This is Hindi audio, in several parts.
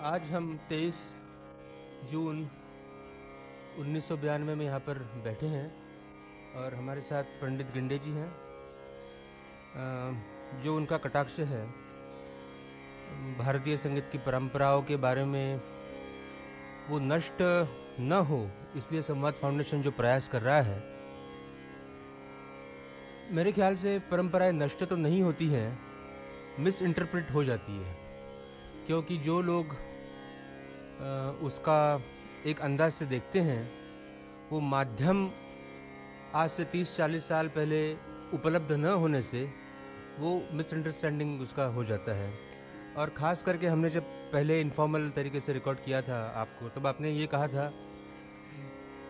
आज हम 23 जून उन्नीस में यहाँ पर बैठे हैं और हमारे साथ पंडित गिंडे जी हैं जो उनका कटाक्ष है। भारतीय संगीत की परंपराओं के बारे में वो नष्ट न हो, इसलिए संवाद फाउंडेशन जो प्रयास कर रहा है, मेरे ख्याल से परंपराएँ नष्ट तो नहीं होती हैं मिस इंटरप्रेट हो जाती है, क्योंकि जो लोग उसका एक अंदाज से देखते हैं, वो माध्यम आज से 30-40 साल पहले उपलब्ध न होने से वो मिसअंडरस्टैंडिंग उसका हो जाता है। और ख़ास करके हमने जब पहले इनफॉर्मल तरीके से रिकॉर्ड किया था आपको, तब आपने ये कहा था,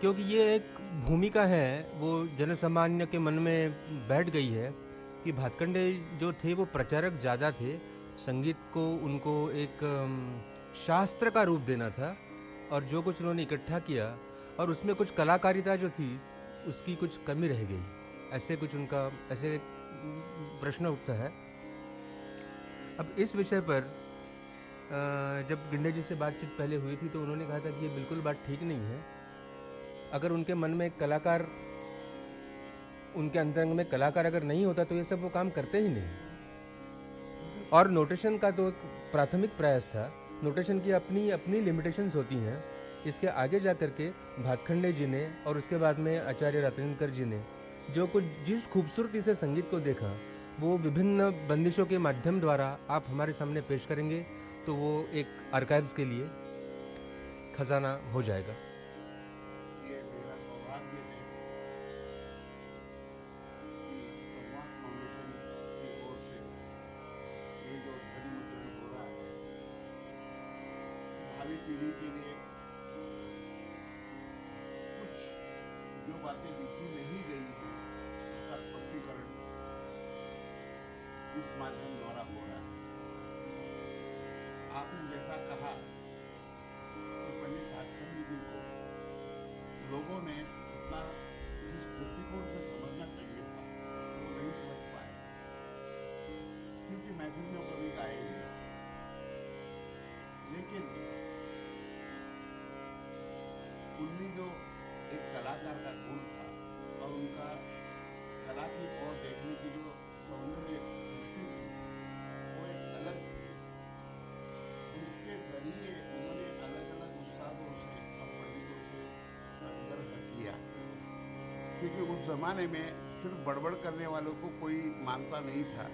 क्योंकि ये एक भूमिका है, वो जनसामान्य के मन में बैठ गई है कि भातखंडे जो थे वो प्रचारक ज़्यादा थे, संगीत को उनको एक शास्त्र का रूप देना था और जो कुछ उन्होंने इकट्ठा किया और उसमें कुछ कलाकारिता जो थी, उसकी कुछ कमी रह गई। ऐसे कुछ उनका, ऐसे प्रश्न उठता है। अब इस विषय पर जब गिंडे जी से बातचीत पहले हुई थी तो उन्होंने कहा था कि ये बिल्कुल बात ठीक नहीं है। अगर उनके मन में एक कलाकार, उनके अंतरंग में कलाकार अगर नहीं होता तो ये सब वो काम करते ही नहीं। और नोटेशन का तो एक प्राथमिक प्रयास था। नोटेशन की अपनी अपनी लिमिटेशंस होती हैं। इसके आगे जा कर के भातखंडे जी ने और उसके बाद में आचार्य रतनकर जी ने जो कुछ, जिस खूबसूरती से संगीत को देखा, वो विभिन्न बंदिशों के माध्यम द्वारा आप हमारे सामने पेश करेंगे तो वो एक आर्काइव्स के लिए खजाना हो जाएगा। उनमें जो एक कलाकार का गुण था और उनका कला की ओर देखने की जो सौंदर्य दृष्टि थी वो एक अलग थी जिसके ज़रिए उन्होंने अलग अलग उस्तादों से और पंडितों से संग्रह किया क्योंकि उस जमाने में सिर्फ़ बड़बड़ करने वालों को कोई मानता नहीं था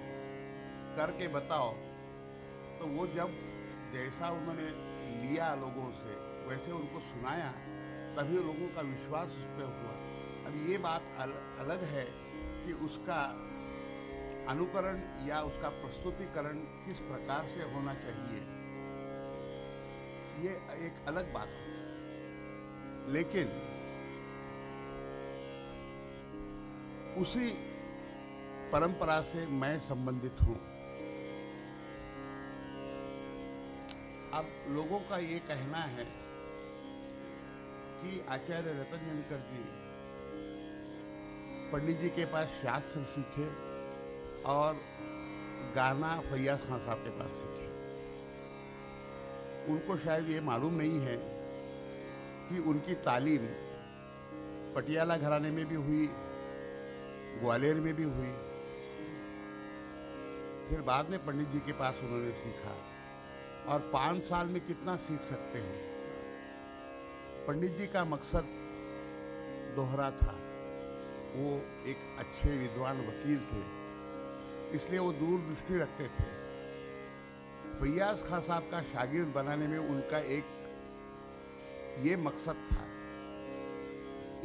करके बताओ तो वो जब जैसा उन्होंने लिया लोगों से वैसे उनको सुनाया तभी लोगों का विश्वास उस पर हुआ। अब ये बात अल, अलग है कि उसका अनुकरण या उसका प्रस्तुतिकरण किस प्रकार से होना चाहिए। ये एक अलग बात है। लेकिन उसी परंपरा से मैं संबंधित हूँ। अब लोगों का ये कहना है कि आचार्य रतनजनकर जी पंडित जी के पास शास्त्र सीखे और गाना फैयाज खान साहब के पास सीखे। उनको शायद ये मालूम नहीं है कि उनकी तालीम पटियाला घराने में भी हुई, ग्वालियर में भी हुई। फिर बाद में पंडित जी के पास उन्होंने सीखा। और पाँच साल में कितना सीख सकते हो? पंडित जी का मकसद दोहरा था। वो एक अच्छे विद्वान वकील थे, इसलिए वो दूरदृष्टि रखते थे। फैयाज खान साहब का शागिर्द बनाने में उनका एक ये मकसद था।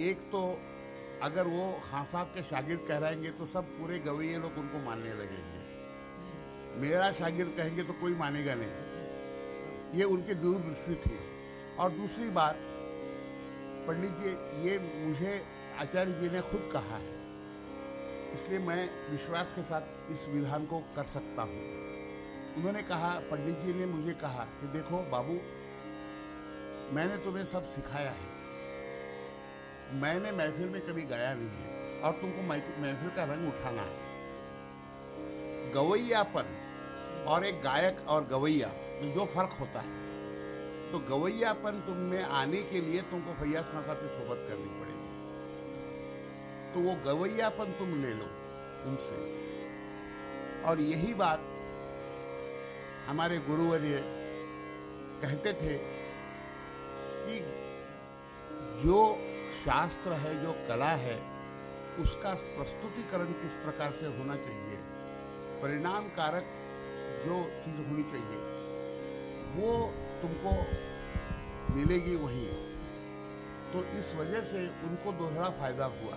एक तो अगर वो खान साहब के शागिर्द कहलाएँगे तो सब पूरे गवैये लोग उनको मानने लगेंगे। मेरा शागिर्द कहेंगे तो कोई मानेगा नहीं। ये उनकी दूरदृष्टि थी। और दूसरी बात पंडित जी, ये मुझे आचार्य जी ने खुद कहा है। इसलिए मैं विश्वास के साथ इस विधान को कर सकता हूँ। उन्होंने कहा, पंडित जी ने मुझे कहा कि देखो बाबू, मैंने तुम्हें सब सिखाया है। मैंने महफिल में कभी गाया नहीं है और तुमको महफिल का रंग उठाना है। गवैयापन और एक गायक और गवैया में जो फ़र्क होता है। तो गवैयापन तुम में आने के लिए तुमको खान साहब की सोबत करनी पड़ेगी। तो वो गवैयापन तुम ले लो, उनसे। और यही बात हमारे गुरुवर्य कहते थे कि जो शास्त्र है, जो कला है, उसका प्रस्तुतिकरण किस प्रकार से होना चाहिए? परिणाम कारक जो चीज़ होनी चाहिए, वो तुमको मिलेगी वही। तो इस वजह से उनको दोहरा फ़ायदा हुआ।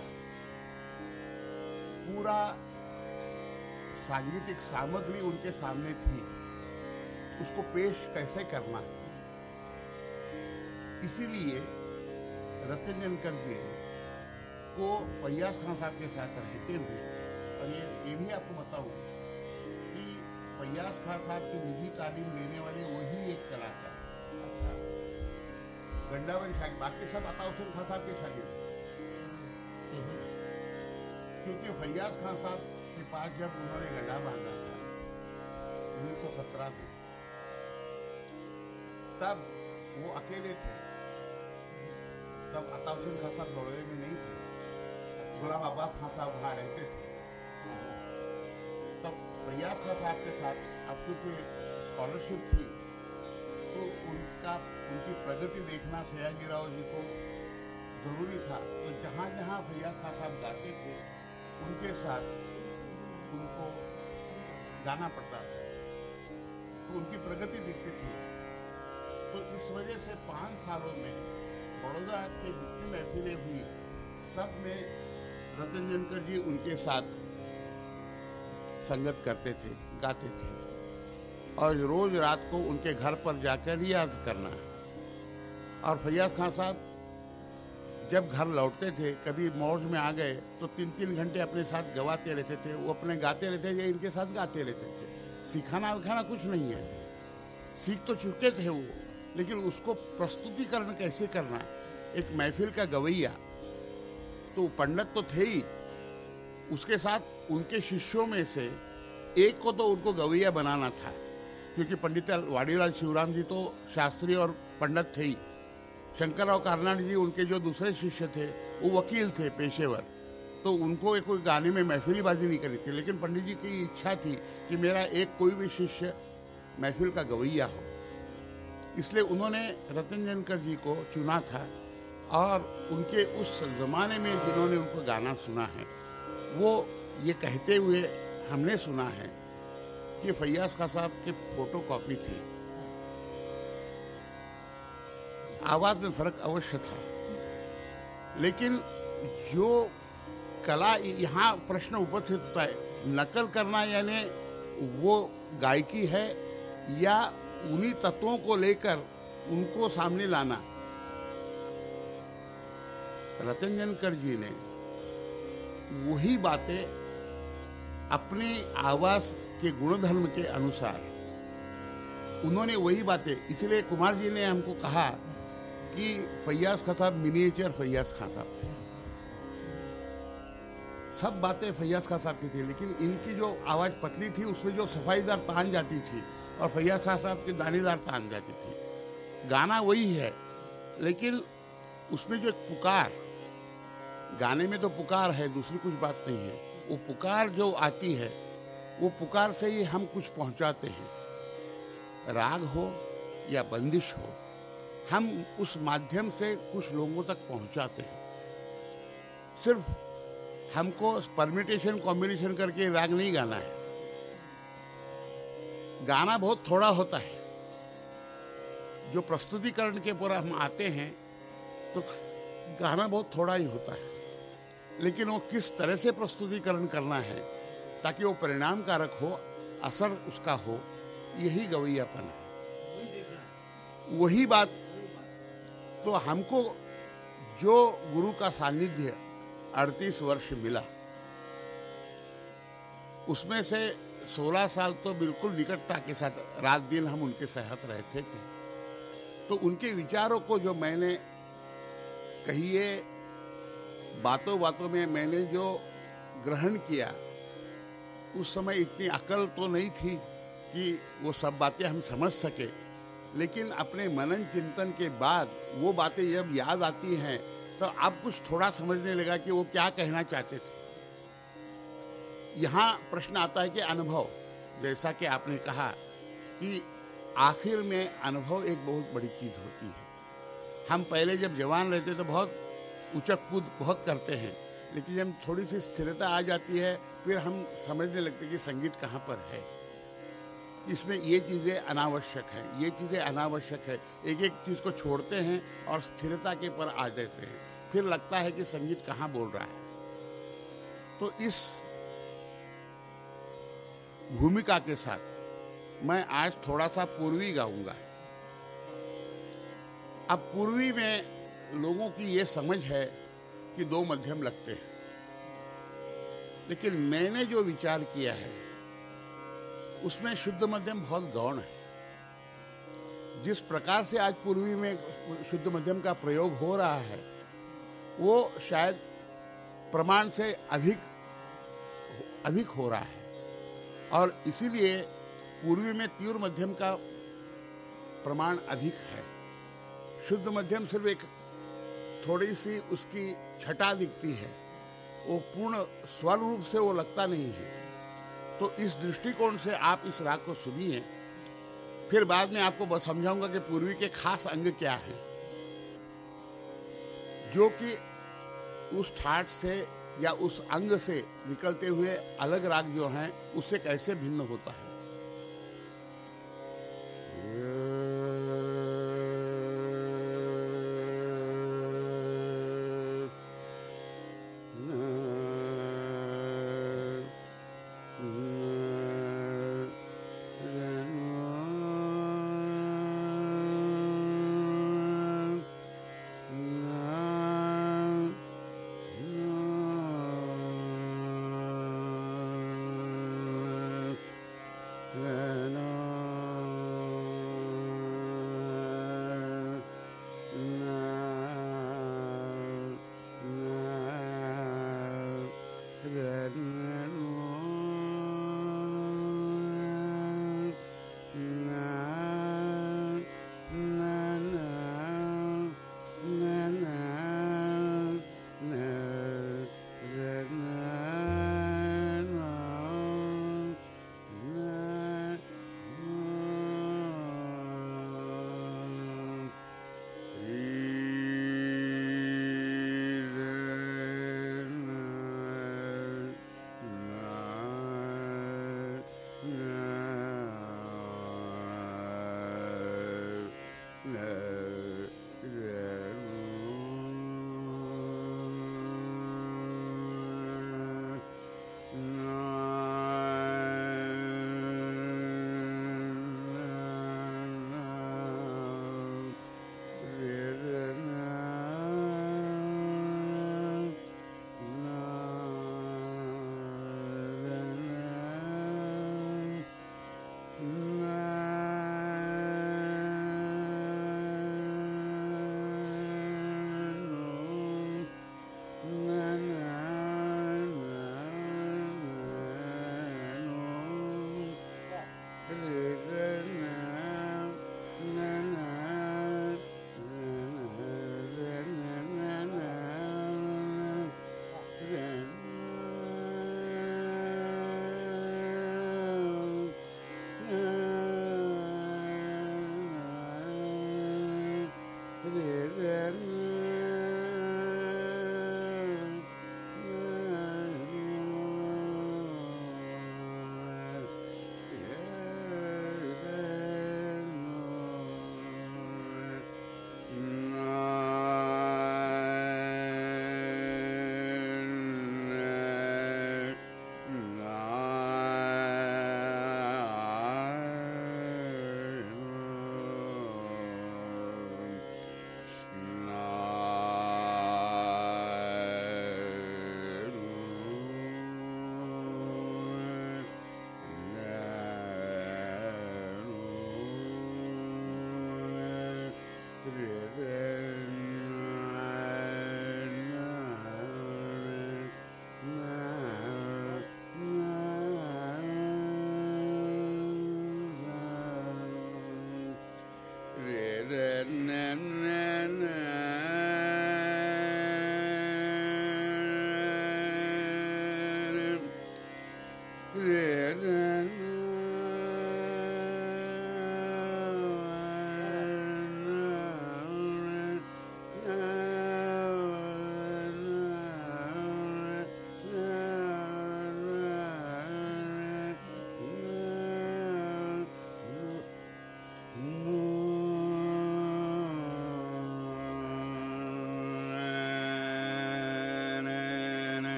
पूरा सांगीतिक सामग्री उनके सामने थी। उसको पेश कैसे करना? इसीलिए रतन जनकर जी को फैयाज खान साहब के साथ रहते हुए, और ये ये भी आपको बताऊँ कि फैयाज खान साहब की निजी तालीम लेने वाले वही एक कलाकार। गंडावरी शागिर बाकी सब अताउद्दीन खान साहब के शागिर क्योंकि फैयाज खान साहब के पास जब उन्होंने गड्ढा बांधा था, उन्नीस सौ सत्रह में, तब वो अकेले थे. तब अताउद्दीन खान साहब बड़ौदे में नहीं थे. गुलाम अब्बास खान साहब वहाँ रहते थे. तब फैयाज खान साहब के साथ, अब क्योंकि स्कॉलरशिप थी उनका, उनकी प्रगति देखना सयाजी राव जी को ज़रूरी था। तो जहाँ जहाँ भैया साहब गाते थे, उनके साथ उनको जाना पड़ता था। तो उनकी प्रगति दिखती थी। तो इस वजह से पाँच सालों में बड़ौदा के जितनी महफिलें हुई सब में रतन जनकर जी उनके साथ संगत करते थे, गाते थे। और रोज रात को उनके घर पर जाकर रियाज करना और फैयाज खान साहब, जब घर लौटते थे, कभी मौज में आ गए तो तीन तीन घंटे अपने साथ गवाते रहते थे, वो अपने गाते रहते थे इनके साथ गाते रहते थे। सिखाना विखाना कुछ नहीं है। सीख तो चुके थे वो, लेकिन उसको प्रस्तुतिकरण कैसे करना? एक महफिल का गवैया। तो पंडित तो थे ही। उसके साथ उनके शिष्यों में से एक को तो उनको गवैया बनाना था। क्योंकि पंडित वाड़ीलाल शिवराम जी तो शास्त्री और पंडित थे ही। शंकरराव कारनाड जी उनके जो दूसरे शिष्य थे, वो वकील थे, पेशेवर। तो उनको एक कोई गाने में महफिली बाजी नहीं करी थी, लेकिन पंडित जी की इच्छा थी कि मेरा एक कोई भी शिष्य महफिल का गवैया हो। इसलिए उन्होंने रतन जनकर जी को चुना था और उनके उस ज़माने में जिन्होंने उनको गाना सुना है, वो ये कहते हुए हमने सुना है कि फैयाज खान साहब के फ़ोटो कॉपी थी। आवाज़ में फ़र्क अवश्य था। लेकिन जो कला यहाँ प्रश्न उपस्थित होता है, नकल करना यानी वो गायकी है या उन्हीं तत्वों को लेकर उनको सामने लाना। रतन जनकर जी ने वही बातें अपने आवास के गुणधर्म के अनुसार। उन्होंने वही बातें, इसलिए कुमार जी ने हमको कहा कि फैयाज खान साहब मिनिएचर फैयाज खान साहब थे। सब बातें फैयाज खान साहब की थी, लेकिन इनकी जो आवाज़ पतली थी, उसमें जो सफाईदार तान जाती थी और फैयाज खान साहब की दानेदार तान जाती थी। गाना वही है, लेकिन उसमें जो पुकार, गाने में तो पुकार है, दूसरी कुछ बात नहीं है। वो पुकार जो आती है वो पुकार से ही हम कुछ पहुंचाते हैं। राग हो या बंदिश हो, हम उस माध्यम से कुछ लोगों तक पहुंचाते हैं। सिर्फ़ हमको परमिटेशन कॉम्बिनेशन करके राग नहीं गाना है। गाना बहुत थोड़ा होता है। जो प्रस्तुतिकरण के पूरा हम आते हैं तो गाना बहुत थोड़ा ही होता है। लेकिन वो किस तरह से प्रस्तुतिकरण करना है ताकि वो परिणाम कारक हो, असर उसका हो, यही गवैयापन है। वही बात तो हमको जो गुरु का सानिध्य अड़तीस वर्ष मिला, उसमें से 16 साल तो बिल्कुल निकटता के साथ रात दिन हम उनके साथ रहते थे। तो उनके विचारों को जो मैंने कहिए बातों बातों में मैंने जो ग्रहण किया उस समय इतनी अकल तो नहीं थी कि वो सब बातें हम समझ सके। लेकिन अपने मनन चिंतन के बाद वो बातें जब याद आती हैं तो आप कुछ थोड़ा समझने लगा कि वो क्या कहना चाहते थे। यहाँ प्रश्न आता है कि अनुभव, जैसा कि आपने कहा कि आखिर में अनुभव एक बहुत बड़ी चीज़ होती है। हम पहले जब जवान रहते तो बहुत उचक कूद बहुत करते हैं, लेकिन जब थोड़ी सी स्थिरता आ जाती है फिर हम समझने लगते कि संगीत कहाँ पर है। इसमें ये चीज़ें अनावश्यक है, ये चीज़ें अनावश्यक है। एक एक चीज़ को छोड़ते हैं और स्थिरता के पर आ जाते हैं। फिर लगता है कि संगीत कहाँ बोल रहा है। तो इस भूमिका के साथ मैं आज थोड़ा सा पूर्वी गाऊँगा। अब पूर्वी में लोगों की ये समझ है कि दो मध्यम लगते हैं। लेकिन मैंने जो विचार किया है, उसमें शुद्ध मध्यम बहुत गौण है। जिस प्रकार से आज पूर्वी में शुद्ध मध्यम का प्रयोग हो रहा है, वो शायद प्रमाण से अधिक अधिक हो रहा है। और इसीलिए पूर्वी में तीव्र मध्यम का प्रमाण अधिक है। शुद्ध मध्यम सिर्फ़ एक थोड़ी सी उसकी छटा दिखती है। वो पूर्ण स्वर रूप से वो लगता नहीं है। तो इस दृष्टिकोण से आप इस राग को सुनिए। फिर बाद में आपको समझाऊँगा कि पूर्वी के खास अंग क्या है। जो कि उस ठाट से या उस अंग से निकलते हुए अलग राग जो हैं, उससे कैसे भिन्न होता है?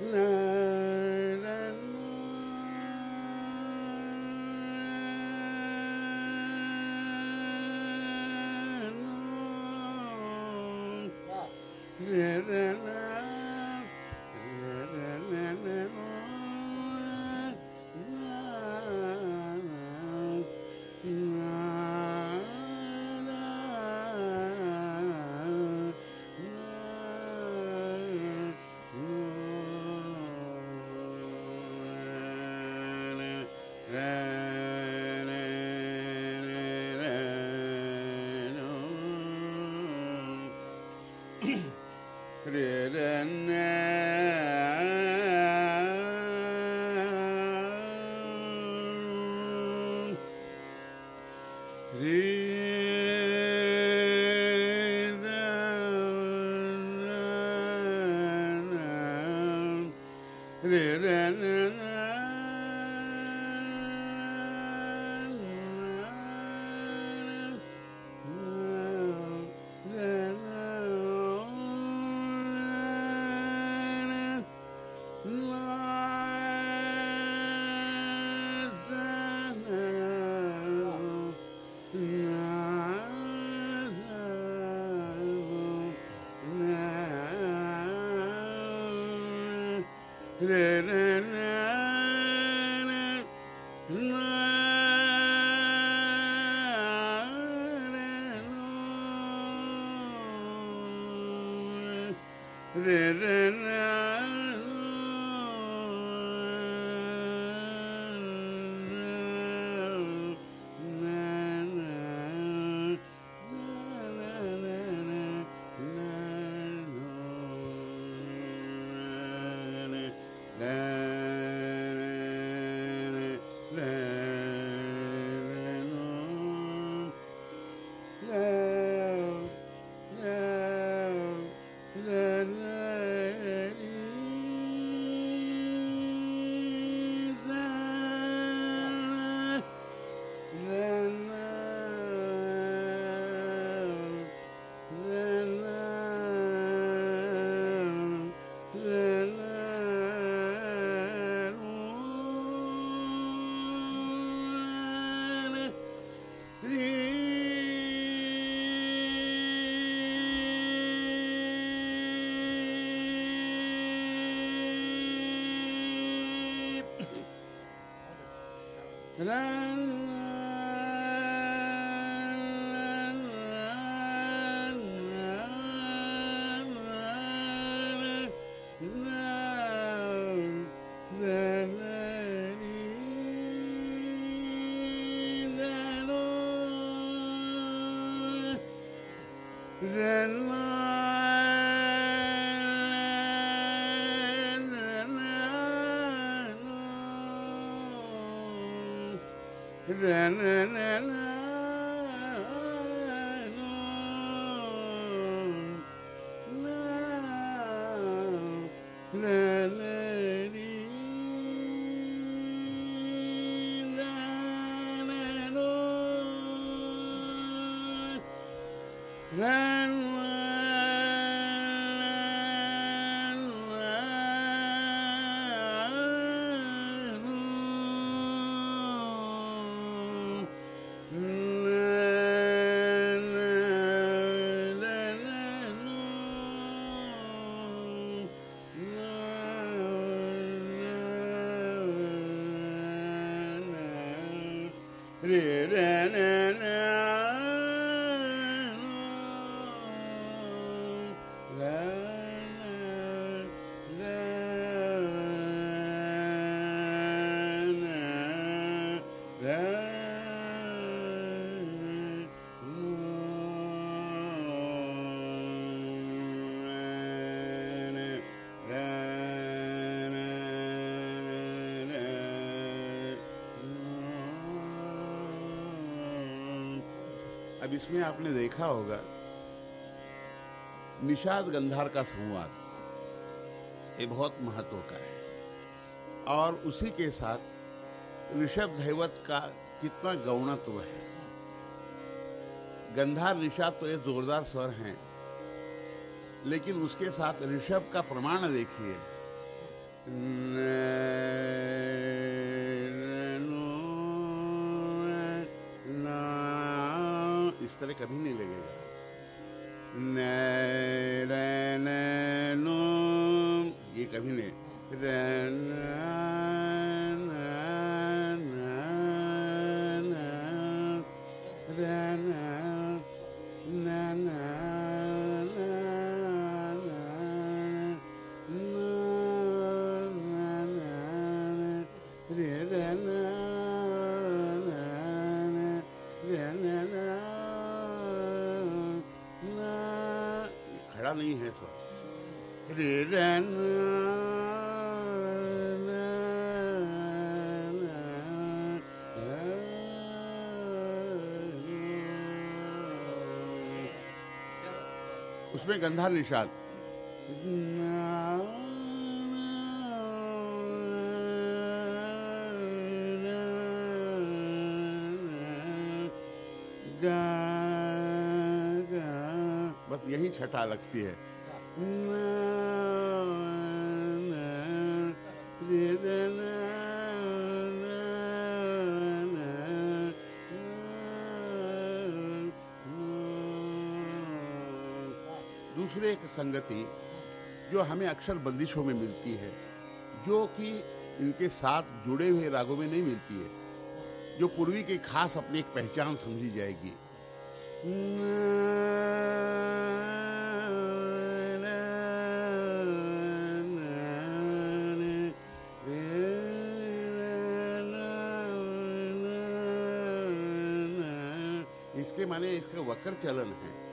No. Hello. Re अब इसमें आपने देखा होगा, निषाद गंधार का संवाद ये बहुत महत्व का है। और उसी के साथ ऋषभ धैवत का कितना गौणत्व है। गंधार, निषाद तो ये जोरदार स्वर हैं, लेकिन उसके साथ ऋषभ का प्रमाण देखिए। इस तरह उसमें गंधार निषाद। बस यही छटा लगती है। संगति जो हमें अक्सर बंदिशों में मिलती है, जो कि इनके साथ जुड़े हुए रागों में नहीं मिलती है, जो पूर्वी की खास अपनी एक पहचान समझी जाएगी। इसके माने इसका वक्र चलन है।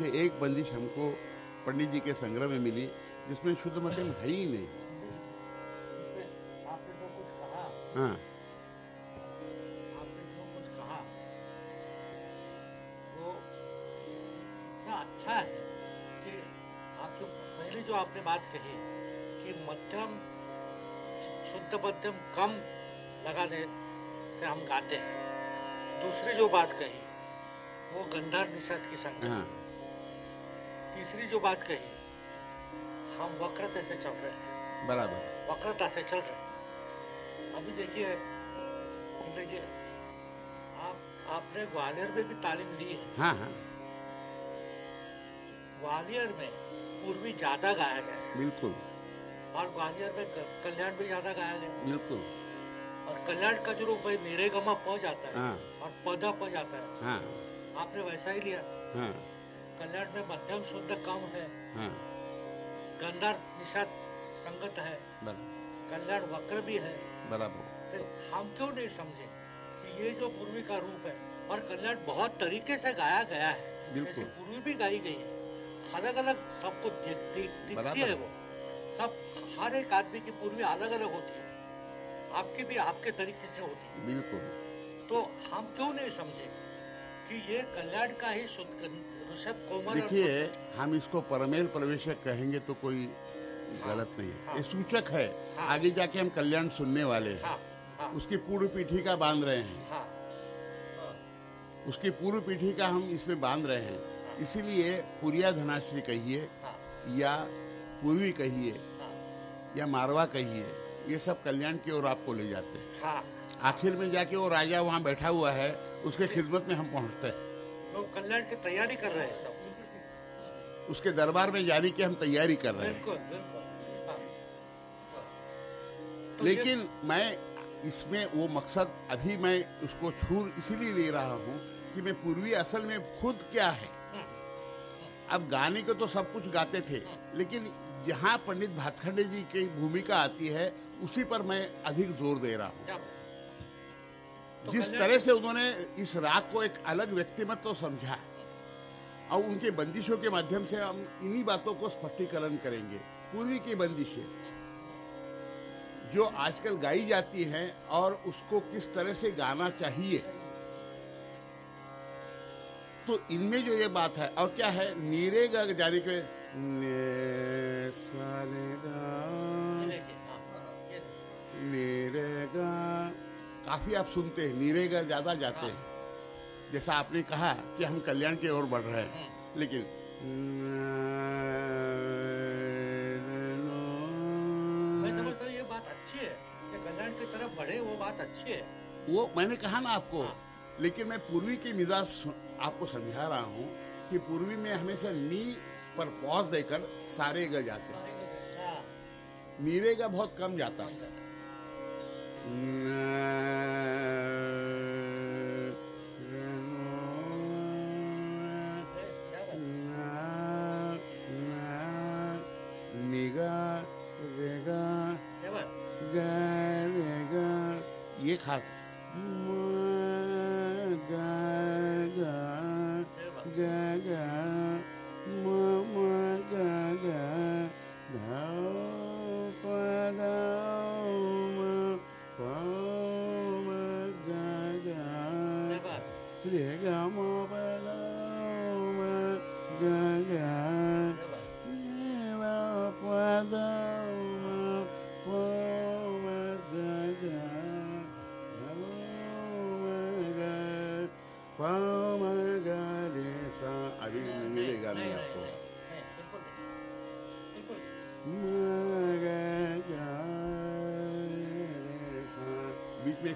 है एक बंदिश हमको पंडित जी के संग्रह में मिली जिसमें शुद्ध मध्यम है ही नहीं। आपने जो कुछ कहा हाँ। आपने जो कुछ कहा वो इतना अच्छा है कि आप जो पहले जो आपने बात कही कि मध्यम शुद्ध मध्यम कम लगाने से हम गाते हैं। दूसरी जो बात कही वो गंधार निषाद की हाँ। तीसरी जो बात कही हम वक्रता से चल रहे हैं। बराबर। वक्रता से चल रहे हैं। अभी देखिए देखिए आप आपने ग्वालियर में भी तालीम ली है। हाँ हाँ। ग्वालियर में पूर्वी ज़्यादा गाया गया है। बिल्कुल। और ग्वालियर में कल्याण भी ज़्यादा गाया गया बिल्कुल। और कल्याण का जो रूप भाई मेरे गमा प जाता है। हाँ। और पौधा प जाता है। हाँ। आपने वैसा ही लिया। हाँ। कल्याण में मध्यम शुद्ध कम है। हाँ। निषाद संगत है। कल्याण वक्र भी है। बराबर। तो हम क्यों नहीं समझे कि ये जो पूर्वी का रूप है और कल्याण बहुत तरीके से गाया गया है। जैसे पूर्वी भी गाई गई है। अलग अलग सबको दिख, दिख, दिखती है वो। सब हर एक आदमी की पूर्वी अलग अलग होती है। आपकी भी आपके तरीके से होती है। बिल्कुल। तो हम क्यों नहीं समझे कि ये कल्याण का ही ऋषभ कोमल देखिए हम इसको परमेल प्रवेशक कहेंगे तो कोई गलत नहीं है। हाँ। ये सूचक है। हाँ। आगे जाके हम कल्याण सुनने वाले हैं। हाँ। हाँ। उसकी पूर्व पीठी का बाँध रहे हैं। हाँ। उसकी पूर्व पीठी का हम इसमें बाँध रहे हैं। इसीलिए पुरिया धनाश्री कहिए हाँ। या पूर्वी कहिए हाँ। या मारवा कहिए ये सब कल्याण की ओर आपको ले जाते हैं। हाँ। आखिर में जाके वो राजा वहाँ बैठा हुआ है उसके खिदमत में हम पहुँचते हैं। लोग कल्याण की तैयारी कर रहे हैं सब। उसके दरबार में जाने की हम तैयारी कर रहे हैं। बिल्कुल बिल्कुल। हाँ। तो लेकिन मैं इसमें वो मकसद अभी मैं उसको छू इसीलिए ले रहा हूँ कि मैं पूर्वी असल में खुद क्या है। अब गाने को तो सब कुछ गाते थे लेकिन जहाँ पंडित भातखंडे जी की भूमिका आती है उसी पर मैं अधिक ज़ोर दे रहा हूँ? तो जिस तरह से उन्होंने इस राग को एक अलग व्यक्तिमत्व समझा और उनके बंदिशों के माध्यम से हम इन्हीं बातों को स्पष्टीकरण करेंगे। पूर्वी की बंदिशें जो आजकल गाई जाती हैं और उसको किस तरह से गाना चाहिए। तो इनमें जो ये बात है और क्या है? नीरे गा जाने के ने गा देखिए। नीरेगा काफ़ी आप सुनते हैं नीरेगा ज़्यादा जाते हैं। जैसा आपने कहा कि हम कल्याण की ओर बढ़ रहे हैं लेकिन मैं समझता हूँ ये बात अच्छी है कि कल्याण की तरफ़ बढ़े वो बात अच्छी है। वो मैंने कहा ना आपको हाँ। लेकिन मैं पूर्वी की मिजाज आपको समझा रहा हूँ कि पूर्वी में हमेशा नी पर पॉज देकर सारे ग जाते हैं। हाँ, नीरे का बहुत कम जाता। है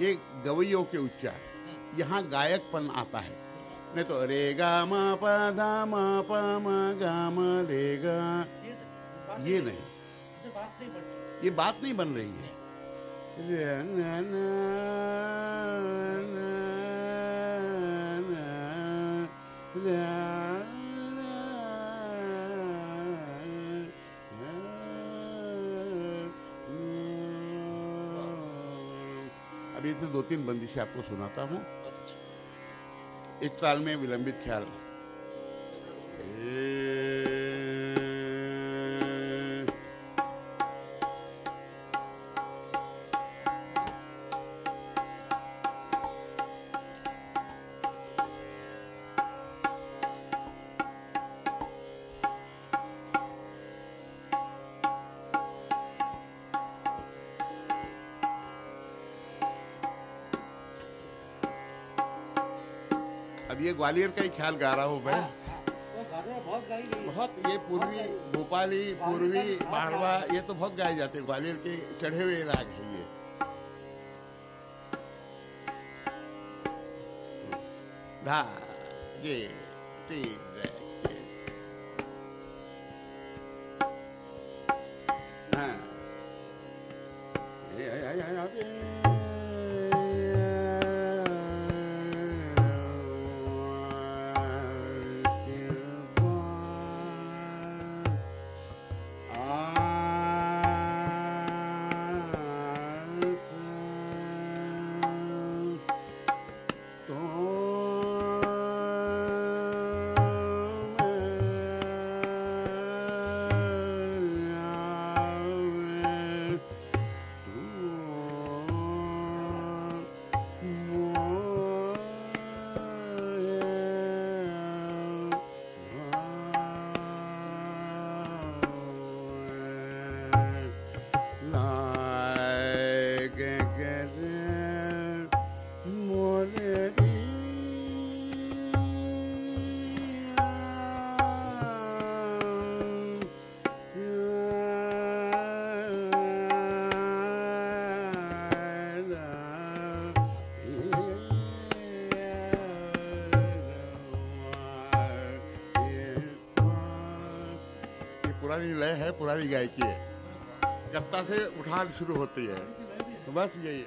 ये गवैयों के उच्चार यहाँ गायकपन आता है नहीं तो रे गा म प धा म प म गा म रे गा ये तो नहीं- ये बात नहीं बन रही है रे अभी इसमें दो तीन बंदिशें आपको सुनाता हूँ। अच्छा। एक ताल में विलंबित ख्याल। ग्वालियर का ही ख्याल गा रहा हूँ मैं। बहुत ये पूर्वी भोपाली, पूर्वी मारवा ये तो बहुत गाए जाते हैं। ग्वालियर के चढ़े हुए राग है ये। धा ये तीन पुरानी लय है, पुरानी गायकी है कत्ता से उठान शुरू होती है तो बस यही है।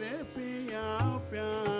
रे पिया प्यार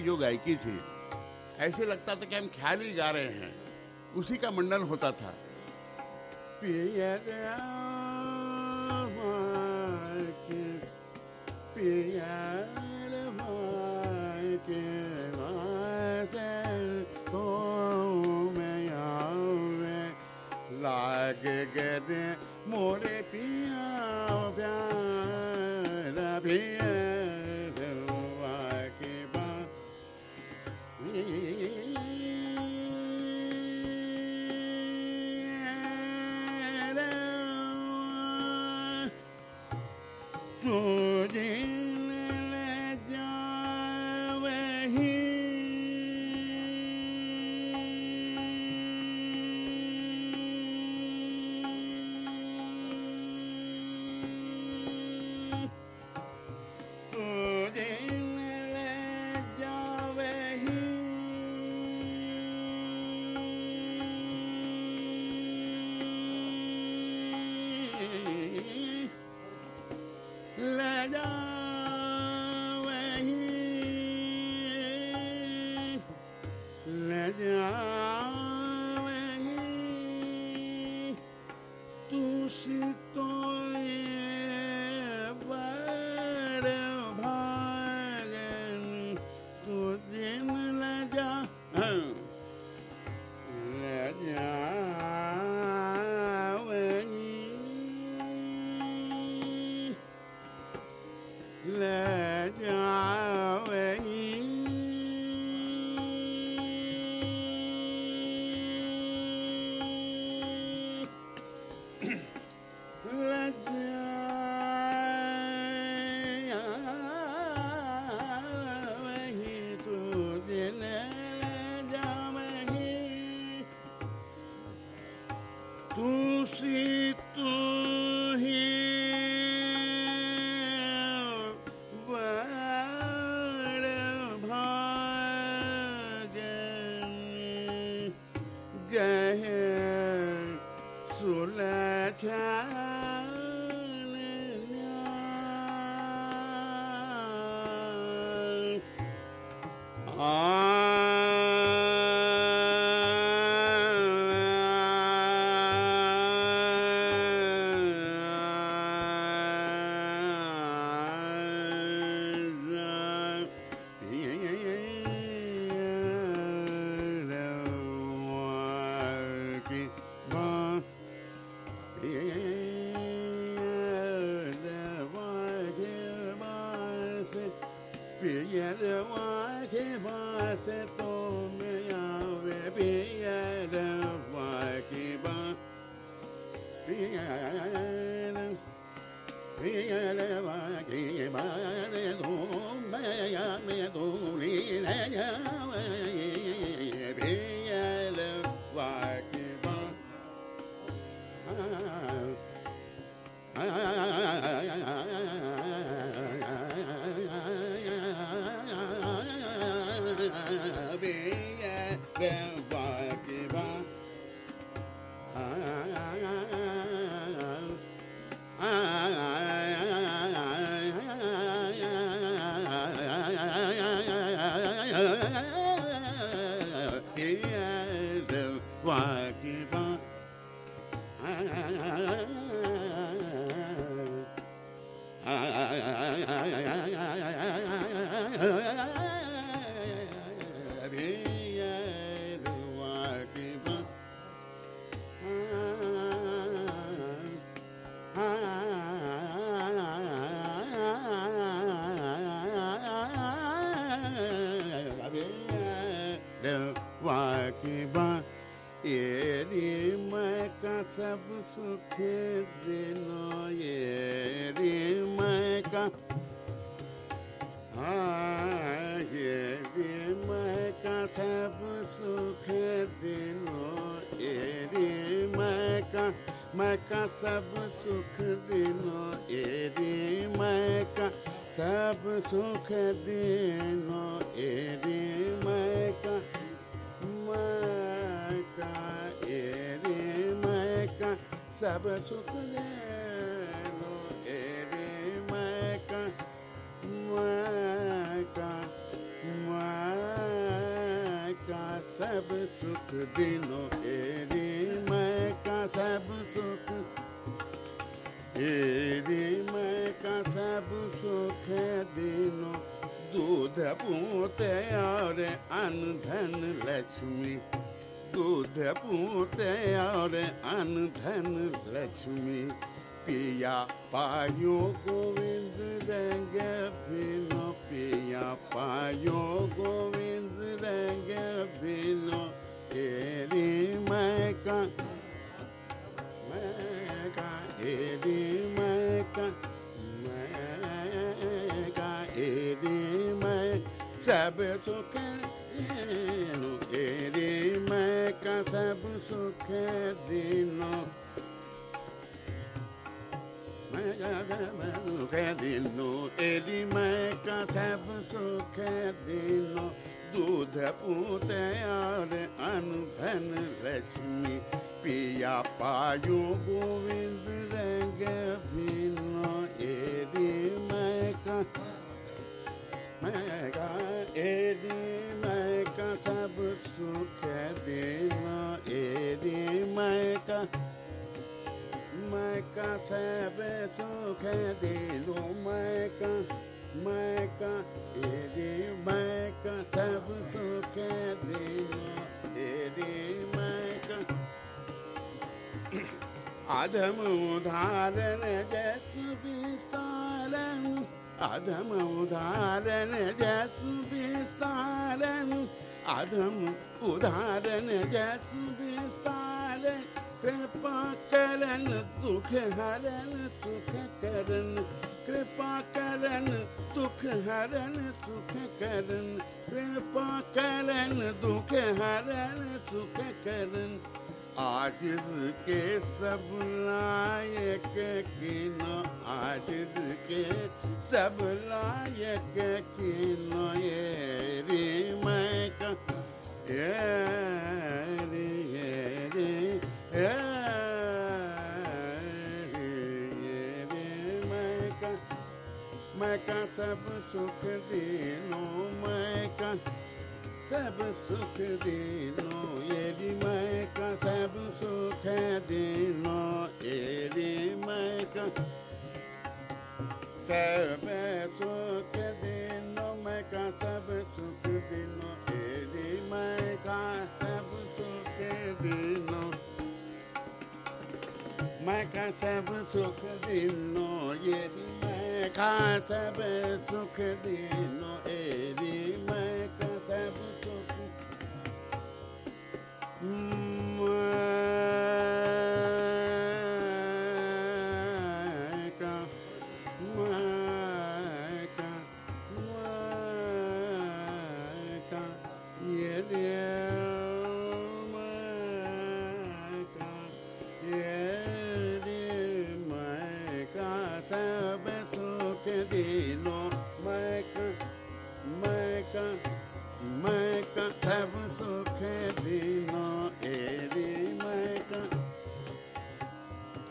की जो गायकी थी, ऐसे लगता था कि हम ख्याल ही जा रहे हैं। उसी का मंडन होता था। पिया पिया तो मैं लाग सब सुख देनो एरे मैं का मैं का मैं का सब सुख दिनो एरे मैं का सब सुख। एरे मैं का सब सुख दिनो। दूध पूते और अन्न धन लक्ष्मी। दूध पूते और अन्न धन लक्ष्मी पिया पायो गोविंद रंग बिनो पिया पायो गोविंद रंग बिनो एरी मैं का मैं का एरी सब सुख दिनो एरी मैं का सब सुख दिनो। मैं सुख एरी मैं का सब सुख दिनो। दूध पूते और अनधन लक्ष्मी, पिया पायो गोविंद रंग भिनो एरी मैं का मैं का एरी मैं सब सुख देना एरी मैं सब सुख दिलो मैं का मैं का एरी सब सुख दिलो एरी मैं का अधम उदाहरण जसु विस्तारन अधम उदाहरण जसु विस्तारन। अधम उदाहरण जसु विस्तारन। कृपा करन दुख हरन सुख करन कृपा करन दुख हरन सुख करन कृपा करन दुख हरन सुख करन आजिज के सब लायक किनो आजिज के सब लायक किनो, ये रे मैं का ये रे ये रे ये रे ये रे मैं का मैं का सब सुख दिनो मैं का सब सुख दिनो येरी मैं का सब सुख दिनो येरी मैं का सब सुख दिनो मैं का सब सुख दिनो येरी मैं का सब सुख दिनो। मैं का सब सुख दिनो येरी मैं का सब सुख दिनो येरी मैं का सब सुख मैं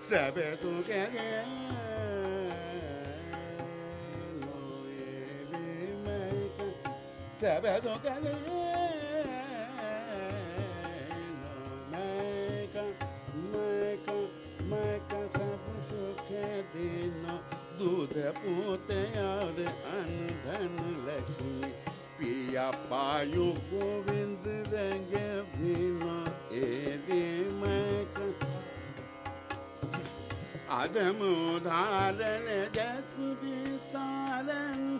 सब सुख दिनो एरी मैं का सब सुख दिनो मैं का मैं का मैं का सब सुख दिनो दूध पूते और अन्न धन लक्ष्मी पिया पायो गोविंद रंग भीनो एरे मैं का अधम उदाहरण जस विस्तारण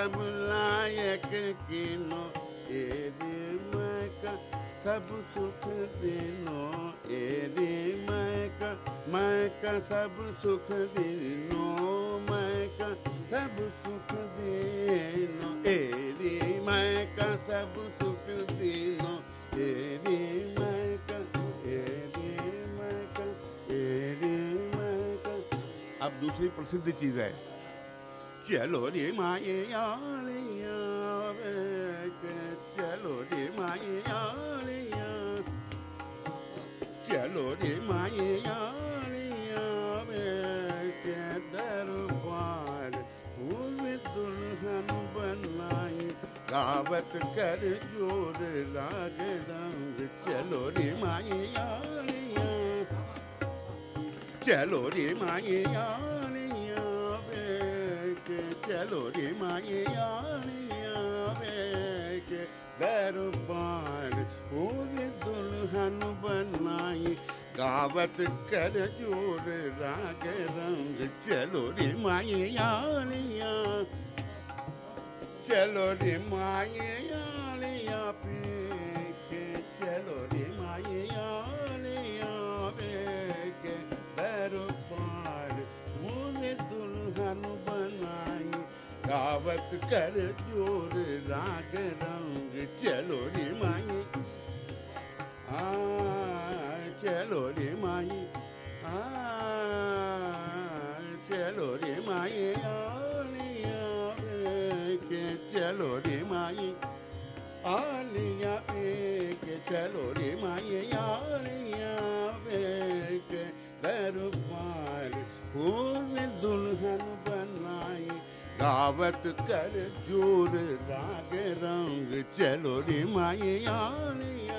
सब लायक किनो एरे मैं सब सुख दिनो, एरे मैं मैं सब सुख दिनो मैं का सब सुख दिनो, एरे मैं सब सुख दिनो, एरे मैं एरे मैं एरे मैं अब दूसरी प्रसिद्ध चीज़ है। Celori mai ali Celori mai ali Celori mai ali Darbar Uvidul hanbanai Kavat kar jor lagdam di mai ali Celori mai ali यारिया के दरबार फूल दुल्हन बनाई। गावत कर ज़ोर राग रंग चलो रे माए यारिया चलो रे माए यारिया पे। गावत कर ज़ोर राग रंग चलो रे माई। आ चलो रे माई। आ चलो रे माई आलिया के चलो रे माई। आलिया के चलो रे गावत कर ज़ोर राग रंग चलो रे माए आलिया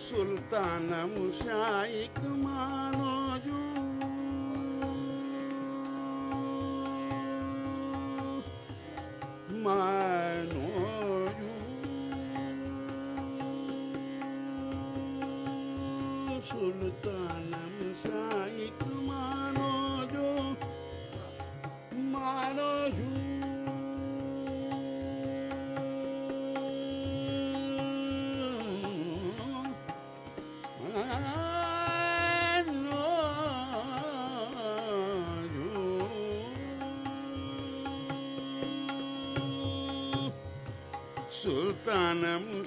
सुल्तान मुशाइक मानो जू मानो जू सुल्तान मुशाइक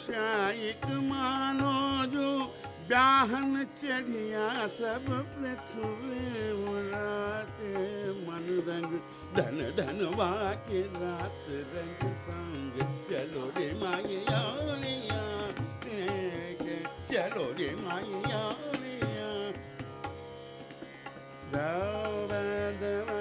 मुशाइक मानो जो ब्याहन चढ़िया सब पृथ्वी मुराते। मन रंग, धन धनवा के रात रंग संग। चलो रे माया चलो रे माया pam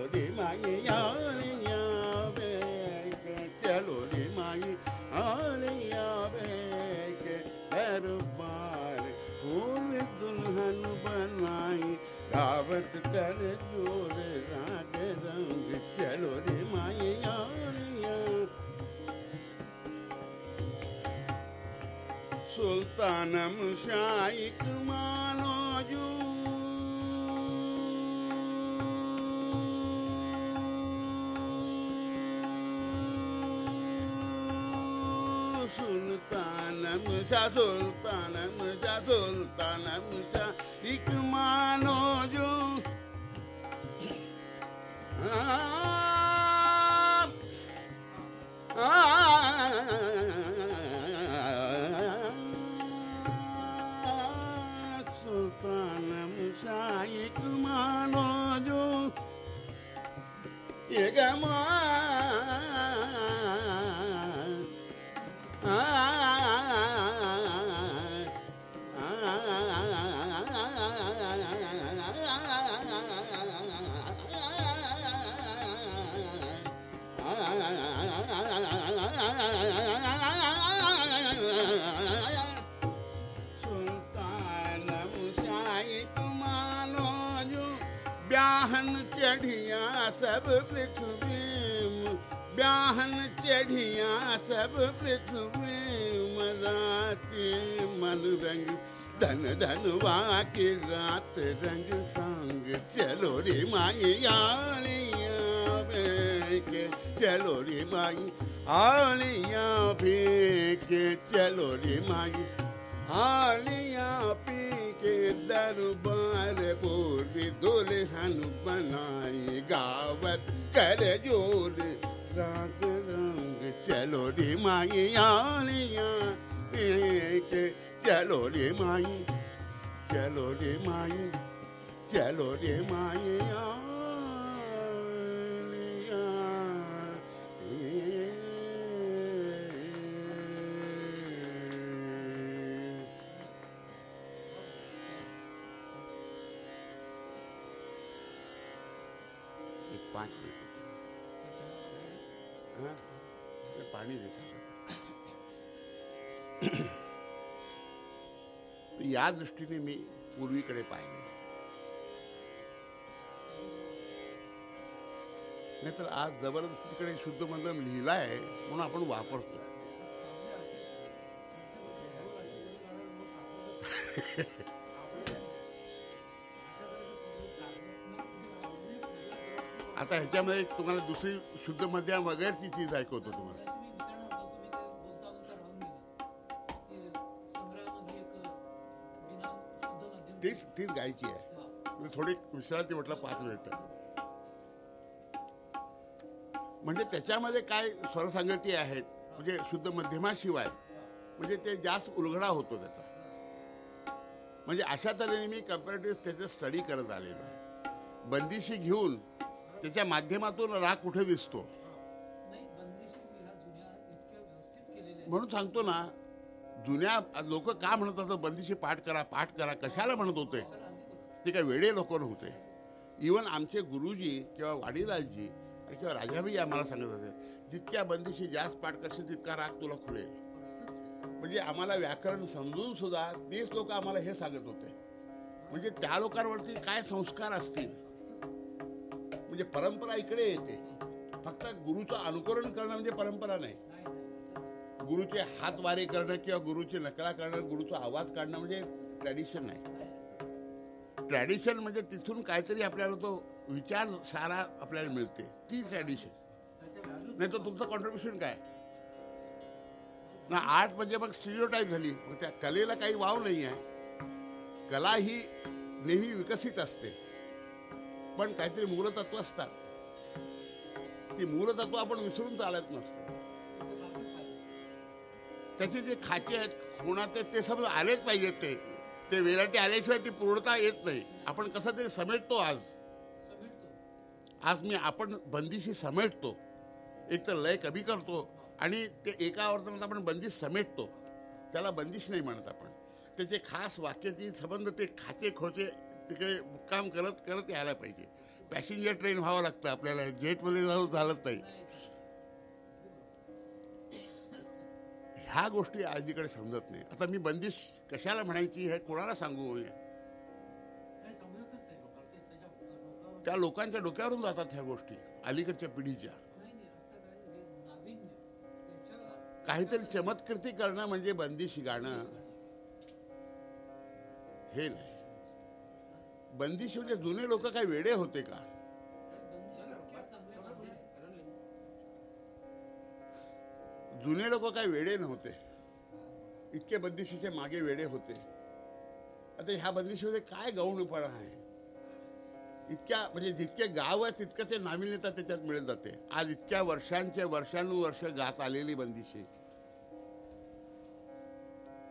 बनाई गावत कर ज़ोर राग रंग चलो रे माई औलिया सुल्तानम शाइक मानो जू सुल्तानम शाह सुल्तानम शाह सुल्तानम शाइक मानो आलिया के चलो रे माई आलिया के चलो रे माई आलिया पी दरबार पूर्वी दुल्हन बनाई गावत कर ज़ोर राग रंग चलो रे माई आलिया चलो रे माई चलो रे माई चलो रे माई त्या या दृष्टीने मी पूर्वीकडे पाहिले. नाहीतर आज जबरदस्तीकडे शुद्ध मंत्र आहे म्हणून आपण वापरतो आता ह्याच्यामध्ये तुम्हाला दुसरी शुद्ध मध्या वगैरेची चीज ऐकवतो तुम्हाला. तीच तीच गायची आहे. म्हणजे थोडी विश्रांती म्हटलं पाच मिनिट. म्हणजे त्याच्यामध्ये काय स्वरसंगती आहेत म्हणजे शुद्ध मध्यमाशिवाय म्हणजे ते जास्त उलगडा होतो त्याचा. म्हणजे अशा तऱ्हेने मी कम्पॅरेटिव्ह त्याचं स्टडी करत आलेलो आहे. बंदिशी घेऊन त्याच्या माध्यमातून राग कुठे दिसतो? म्हणून सांगतो ना जुन्या लोक का म्हणत होतं बंदिशी पाठ करा पाठ करा कशाला म्हणत होते? ते काय वेडे लोक नव्हते. इवन आमचे गुरुजी किंवा वाडीलालजी किंवा राजाबी आम्हाला सांगत होते जितक्या बंदिशी जास्त पाठ करशील तितका राग तुला खुलेल. म्हणजे आम्हाला व्याकरण समजून सुद्धा तेच लोक आम्हाला हे सांगत होते. म्हणजे त्या लोकांवरती काय संस्कार असतील? म्हणजे परंपरा इकडे येते. फक्त गुरुचं अनुकरण करणं म्हणजे परंपरा नाही. गुरुचे हात वारे करणं किंवा गुरुची नकला करणं गुरुचा आवाज काढणं म्हणजे ट्रॅडिशन आहे ट्रॅडिशन म्हणजे तिथून काहीतरी आपल्याला तो विचार सारा आपल्याला मिळते. ती ट्रॅडिशन नाही तर तुमचं कॉन्ट्रीब्युशन काय? ना आर्ट म्हणजे मग स्टिरिओटाईप झाली. मग त्या कलेला काही वाव नाही आहे कला ही नेहमी विकसित असते. पण काहीतरी मूलतत्व असतात. ती मूलतत्व आपण विसरून चालत नसतो. त्याचे जे खाचे आहेत होणार ते ते समज आलेच पाहिजेत ते. ते वेलाटी आल्याशिवाय ती पूर्णता येत नाही. आपण कसं तरी समेटतो आज. आज मी आपण बंदिशी समेटतो. एक तर लय कमी करतो आणि ते एका वर्तनात आपण बंदिश समेटतो. त्याला बंदिश नाही म्हणत आपण. त्याचे खास वाक्याची संबंध ते खाचे खोचे तिकडे मुक्काम करत करत यायला पाहिजे. पॅसेंजर ट्रेन व्हावं लागतं आपल्याला. जेटमध्ये जाऊ झालंच नाही. ह्या गोष्टी आजीकडे समजत नाही. आता मी बंदिश कशाला म्हणायची हे कोणाला सांगू काही त्या लोकांच्या डोक्यावरून जातात ह्या गोष्टी अलीकडच्या पिढीच्या. काहीतरी चमत्कृती करणं म्हणजे बंदिशी गाणं. हे नाही. बंदिशी म्हणजे जुने लोक काय वेडे होते का? जुने लोक काय वेडे नव्हते. इतके बंदिशीचे मागे वेडे होते. आता ह्या बंदिशीमध्ये काय गौणपणा आहे? इतक्या म्हणजे जितके गाव आहे तितकं ते नाविन्यता त्याच्यात मिळत जाते. आज इतक्या वर्षांचे वर्षानुवर्ष गात आलेली बंदिशी.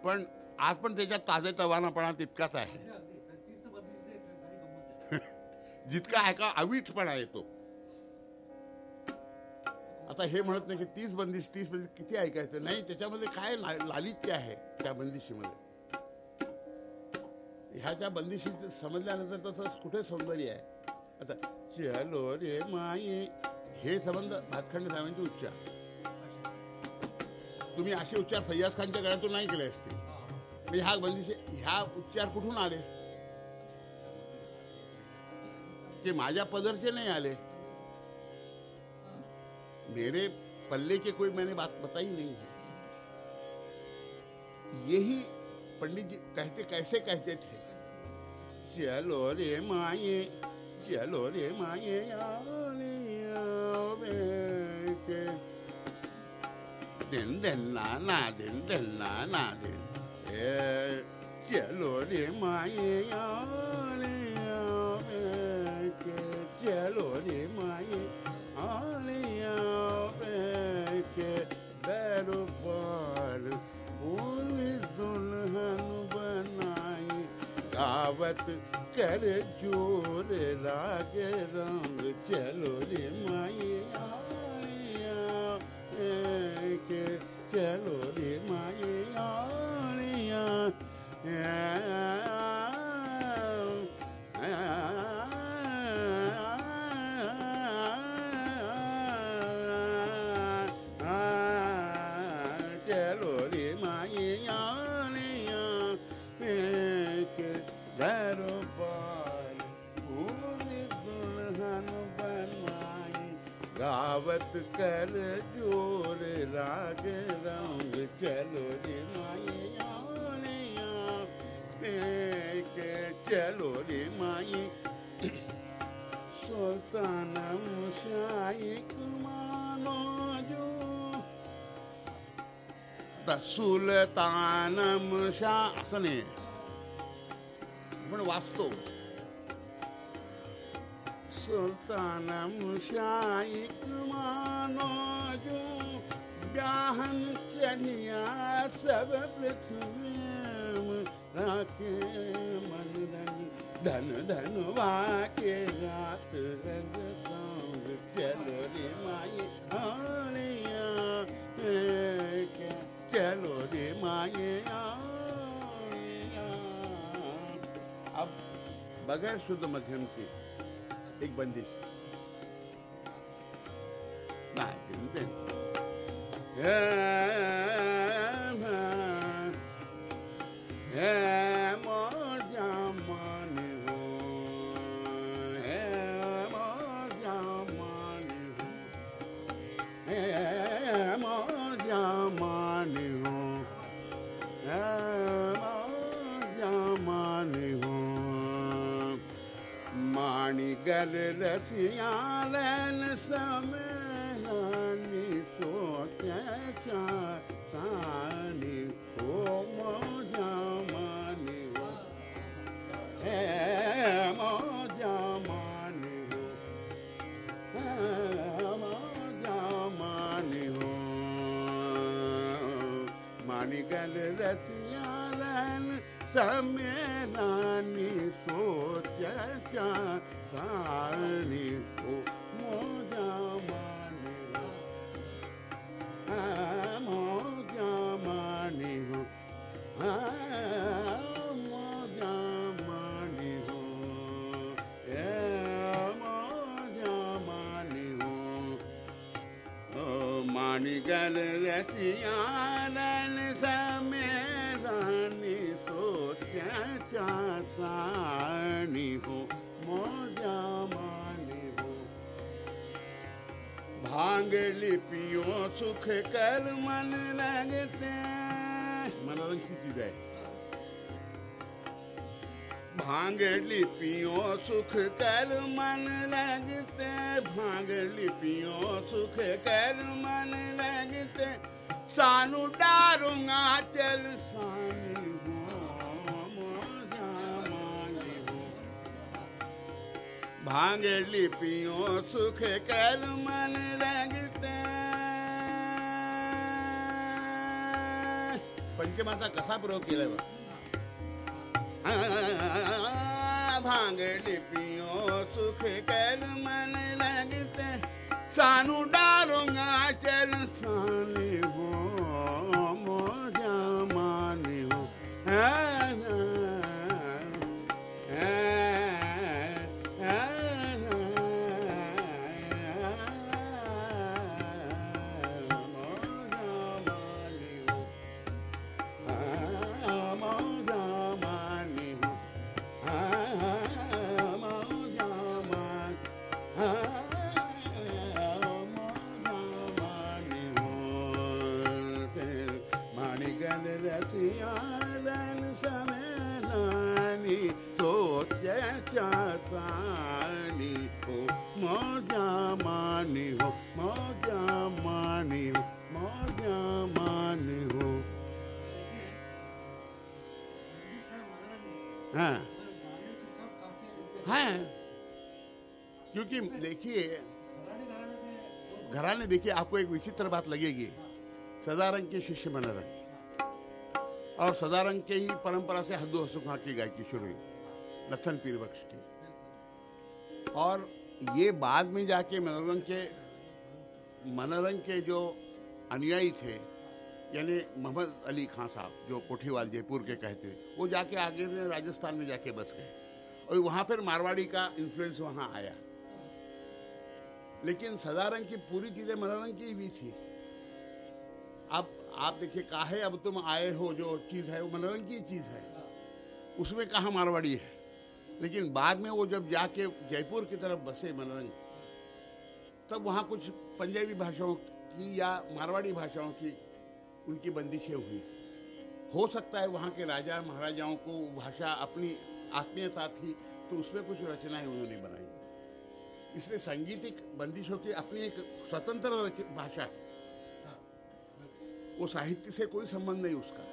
पण आज पण त्याच्यात ताजे तवानापणा तितकाच आहे. जितका ऐका अवीटपणा येतो. आता हे म्हणत नाही की तीस बंदिश तीस बंदिश किती ऐकायचं? नाही त्याच्यामध्ये काय लालित्य आहे त्या बंदिशीमध्ये? ह्याच्या बंदिशी समजल्यानंतर तसंच कुठे सौंदर्य आहे? आता चलो रे माये. हे संबंध भातखंड साहेबांचे उच्चार तुम्ही असे उच्चार फैयाज खानच्या गळ्यातून नाही केले असते. म्हणजे ह्या बंदिशी ह्या उच्चार कुठून आले? ते माझ्या पदरचे नाही आले. मेरे पल्ले के कोई मैंने बात बताई नहीं है। यही पंडित जी कहते, कैसे कहते थे? चलो रे माये चलो रे के दिन दिन ना ना दिन दिन ना ना दिन चलो रे के चलो रे आने बैरो पार फूल दुल्हन बनाई गावत कर ज़ोर राग रंग चलो रे माये आलिया के चलो रे माये सुल्तान मानो जो। नाही. पण वाचतो सुल्तानम शाइक मानो जो ब्याहन चढ़िया सब पृथ्वी राखे मन रंगी धन धन वाके रात रंग संग, चलो रे माये आलिया चलो रे माये आलिया। अब बगैर शुद्ध मध्यम की एक बंदिश. नाही गल रसियालन समय नानी सोच सानी हो मोजा मानी हो। है मोजा मानी हो। है मोजा मानी हो। मानी गल रसियालन समय नानी सोच ಸಾಣಿ ಮೋಜ ಮಾಡಿರು ಮೋಜ ಮಾಡಿರು ಮೋಜ ಮಾಡಿರು ಏ ಮೋಜ ಮಾಡಿರು ಮಾಣಿಗಲ ರಚಿಯಾನ ಸಮೇರಾನಿ ಸೋಚ ಚಾಸಾ लिपियों सुख कल मन लगते मनोरंग की चीज़ है। भाँग लिपियों सुख कर मन लगते भाँग लिपियों सुख कर मन लगते सानु डारूँगा, चल सानी भाँग लिपियों सुख कर मन पंचमाचा कसा प्रयोग केलाय बघ भाँग लिपियों सुख कर मन लगते, सानू डालूँगा चल सानी। घराने देखिए आपको एक विचित्र बात लगेगी। सदारंग के शिष्य मनरंग और सदारंग के ही परंपरा से हद्दो हसुखा की गायकी शुरू हुई लखन पीर बख्श की। और ये बाद में जाके मनोरंग के मनोरंग के जो अनुयायी थे, यानी मोहम्मद अली खां साहब, जो कोठीवाल, जयपुर के कहते वो जाके आगे राजस्थान में जाके बस गए। और वहाँ पर मारवाड़ी का इन्फ्लुएंस वहाँ आया। लेकिन सदारंग की पूरी चीज़ें मनोरंग की भी थी। अब आप देखिए, काहे अब तुम आए हो, जो चीज़ है, वो मनोरंग की चीज़ है। उसमें कहा मारवाड़ी है? लेकिन बाद में वो जब जाके जयपुर की तरफ़ बसे मनोरंग, तब वहाँ कुछ पंजाबी भाषाओं की या मारवाड़ी भाषाओं की उनकी बंदिशें हुई। हो सकता है वहाँ के राजा महाराजाओं को भाषा अपनी आत्मीयता थी तो उसमें कुछ रचनाएँ उन्होंने बनाई। इसलिए सांगीतिक बंदिशों की अपनी एक स्वतंत्र भाषा है। वो साहित्य से कोई संबंध नहीं उसका।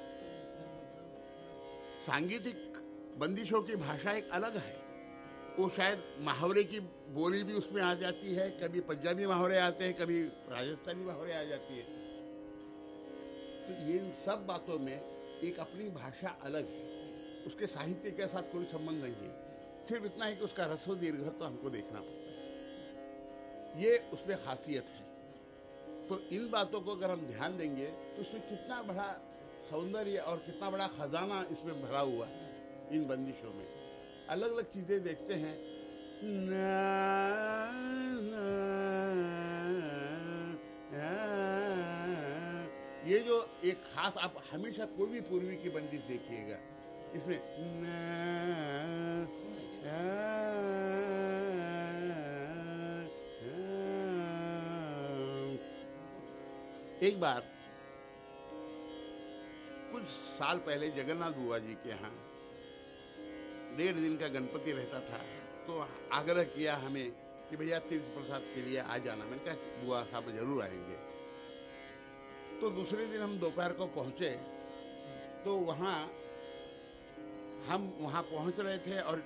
सांगीतिक बंदिशों की भाषा एक अलग है। वो शायद मुहावरे की बोली भी उसमें आ जाती है, कभी पंजाबी मुहावरे आते हैं, कभी राजस्थानी मुहावरे आ जाती है। तो ये इन सब बातों में एक अपनी भाषा अलग है। उसके साहित्य के साथ कोई संबंध नहीं है। सिर्फ़ इतना है कि उसका रसो दीर्घत्व हमको देखना पड़ता ये उसमें खासियत है। तो इन बातों को अगर हम ध्यान देंगे तो उसमें कितना बड़ा सौंदर्य और कितना बड़ा खजाना इसमें भरा हुआ है, इन बंदिशों में। अलग अलग चीज़ें देखते हैं। ये जो एक खास आप हमेशा कोई भी पूर्वी की बंदिश देखिएगा। इसमें एक बार, कुछ साल पहले जगन्नाथ बुआ जी के यहाँ डेढ़ दिन का गणपति रहता था तो आग्रह किया हमें कि भैया तीर्थ प्रसाद के लिए आ जाना। मैंने कहा, बुआ साहब ज़रूर आएँगे। तो दूसरे दिन हम दोपहर को पहुँचे तो वहाँ हम वहाँ पहुँच रहे थे और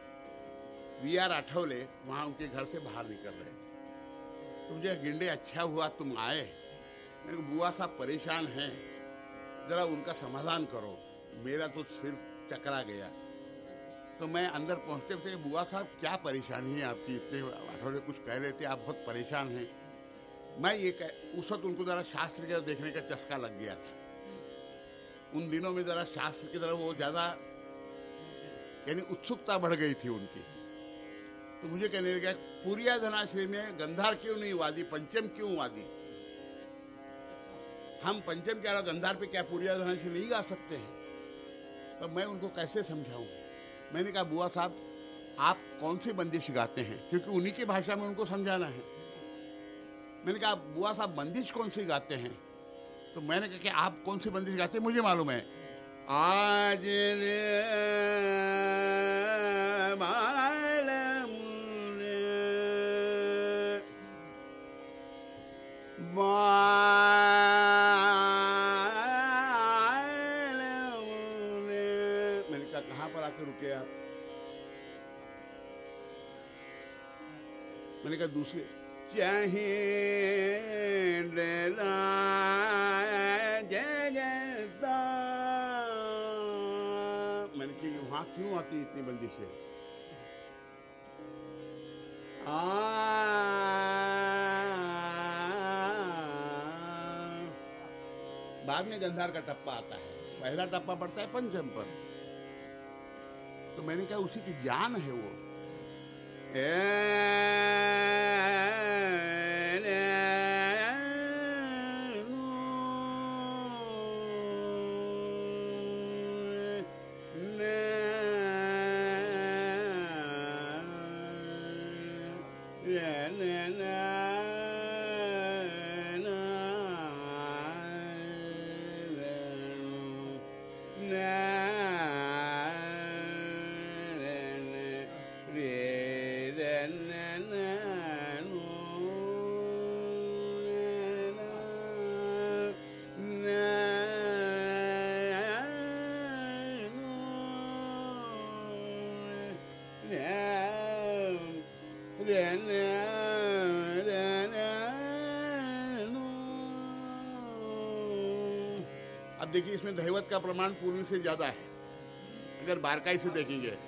वी आर आठवले वहाँ उनके घर से बाहर निकल रहे थे। तो मुझे गिंडे अच्छा हुआ तुम आए। मैंने बुआ साहब परेशान हैं। जरा उनका समाधान करो। मेरा तो सिर चकरा गया। तो मैं अंदर पहुँचते थे बुआ साहब, क्या परेशानी है आपकी? इतने आठवले कुछ कह रहे थे आप बहुत परेशान हैं। मैं ये कह, उस वक्त उनको ज़रा शास्त्र की देखने का चस्का लग गया था। उन दिनों में ज़रा शास्त्र की तरफ़ वो ज़्यादा, यानी उत्सुकता बढ़ गई थी उनकी। तो मुझे कहने लगा, पूरिया धनाश्री में गंधार क्यों नहीं वादी? पंचम क्यों वादी? हम पंचम के अलावा गंधार पे क्या पुड़िया धना से नहीं गा सकते हैं? तो मैं उनको कैसे समझाऊं? मैंने कहा, बुआ साहब, आप कौन सी बंदिश गाते हैं? क्योंकि उन्हीं की भाषा में उनको समझाना है। मैंने कहा, बुआ साहब, बंदिश कौन सी गाते हैं? तो मैंने कहा कि आप कौन सी बंदिश गाते हैं? मुझे मालूम है। आज रे मैंने कहा, दूसरे चाहिए मैंने कहा वहाँ क्यों आती इतनी बंदिशें बाद में गंधार का टप्पा आता है। पहला टप्पा पड़ता है पंचम पर। तो मैंने कहा, उसी की जान है वो। Yeah. अब देखिए इसमें दहवत का प्रमाण पूर्वी से ज़्यादा है अगर बारकाई से देखेंगे रे।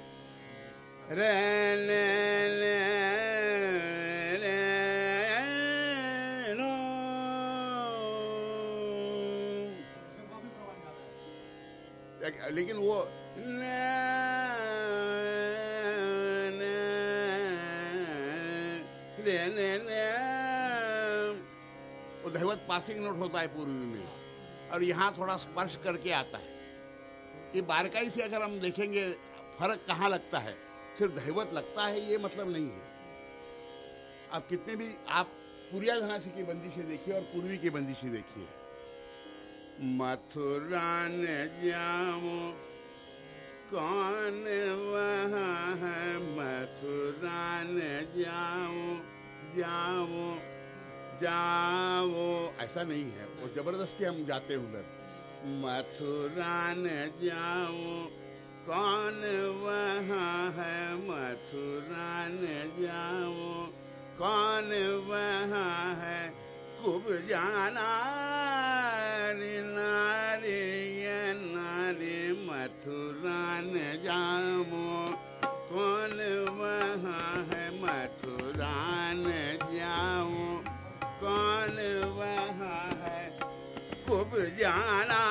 लेकिन वो, ने वो पासिंग नोट होता है पूर्वी में। और यहाँ थोड़ा स्पर्श करके आता है। ये बारकाई से अगर हम देखेंगे, फ़र्क कहाँ लगता है? सिर्फ़ दहवत लगता है, ये मतलब नहीं है। आप कितने भी, आप पुरिया धनासी की बंदिशें देखिए और पूर्वी की बंदिशें देखिए। मथुरा ने जामो कौन वहाँ है? मथुरा ने जाओ जाओ। जाओ। ऐसा नहीं है। वो ज़बरदस्ती हम जाते हैं उधर। मथुरा न जाओ। कौन वहाँ है? मथुरा न जाओ। कौन वहाँ है? कुब जाना नारी नारी। मथुरा न जाओ। जाना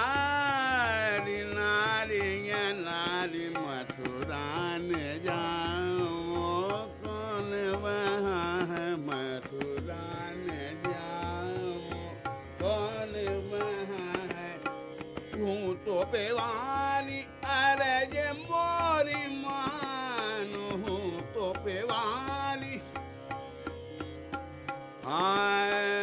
नारी मथुरा जाओ कौन वहाँ है मथुरा जाओ कौन वहाँ है यूँ तो पेवाली अरे जे मोरी मानो हूँ तो पेवाली आए हूँ